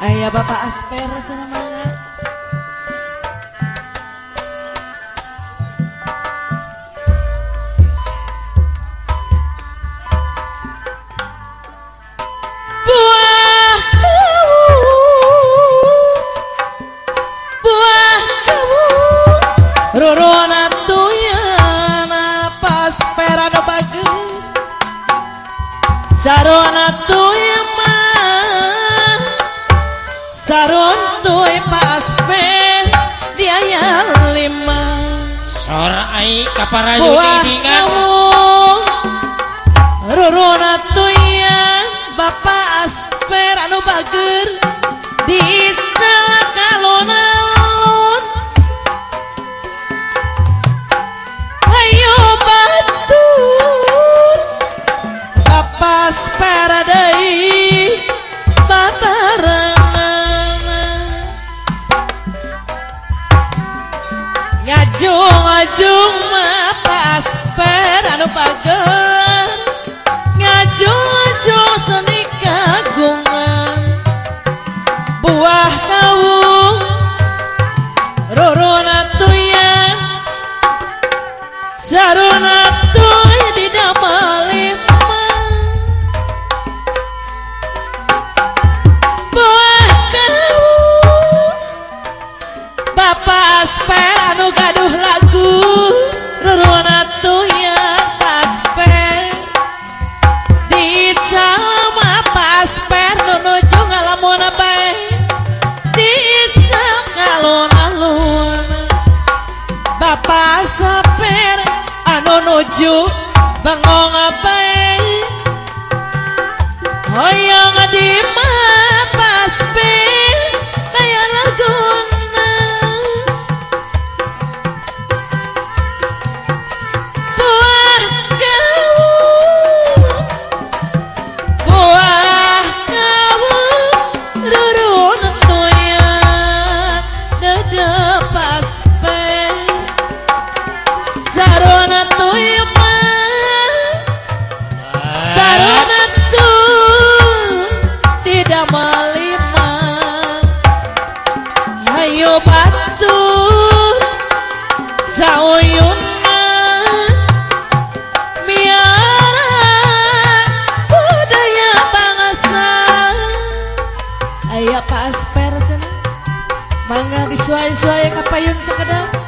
Ayah Bapak Asper cenah mangga. Buah duwe paspen dia yang lima. Sora sorai kaparayu didingan ruruna tuya bapak asper anu bager di Ngajung ngajung mah pas per anu pager. Ngajung ngajung seni kagungan. Buah kaung Rorona tuyan Sarona tuy di damalima Buah kaung Bapak Asper anu gaduh lagu Ruruna tuyan Asper Di calama Asper nunuju ngalamun bae Di cal kalon alun Bapak Asper anu nuju bangong bae Hoyong di Ayo batur Sauyuna Miara Budaya bangsa. Ayah Pak Asper cenah Mangga disuai-suai kapayun sekedap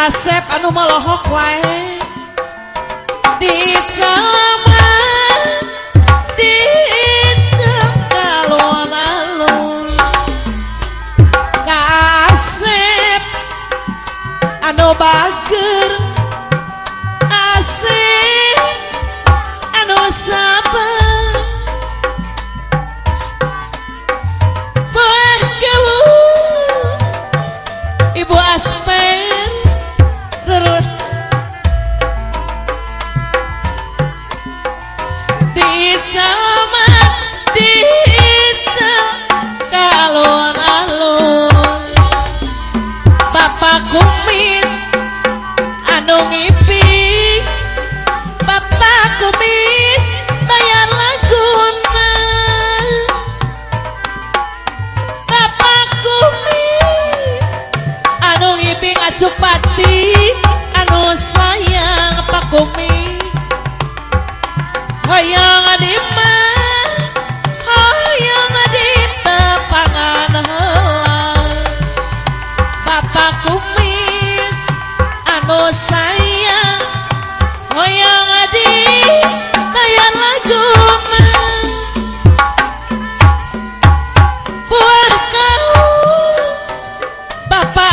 Asep anu melohok wae. Di calama Di cengkalon alun